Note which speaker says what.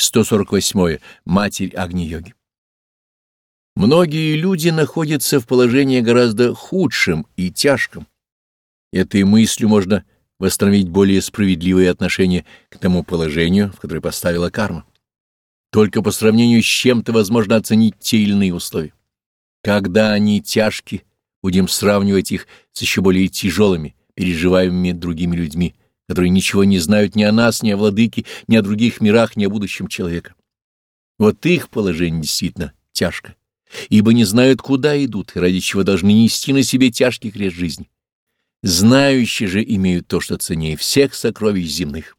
Speaker 1: 148. Матерь Агни-йоги. Многие люди находятся в положении гораздо худшем и тяжком. Этой мыслью можно восстановить более справедливые отношения к тому положению, в которое поставила карма. Только по сравнению с чем-то возможно оценить те или иные условия. Когда они тяжки, будем сравнивать их с еще более тяжелыми, переживаемыми другими людьми, которые ничего не знают ни о нас, ни о владыке, ни о других мирах, ни о будущем человека. Вот их положение действительно тяжко, ибо не знают, куда идут, и ради чего должны нести на себе тяжкий крест жизни. Знающие же имеют то, что ценнее всех сокровищ земных.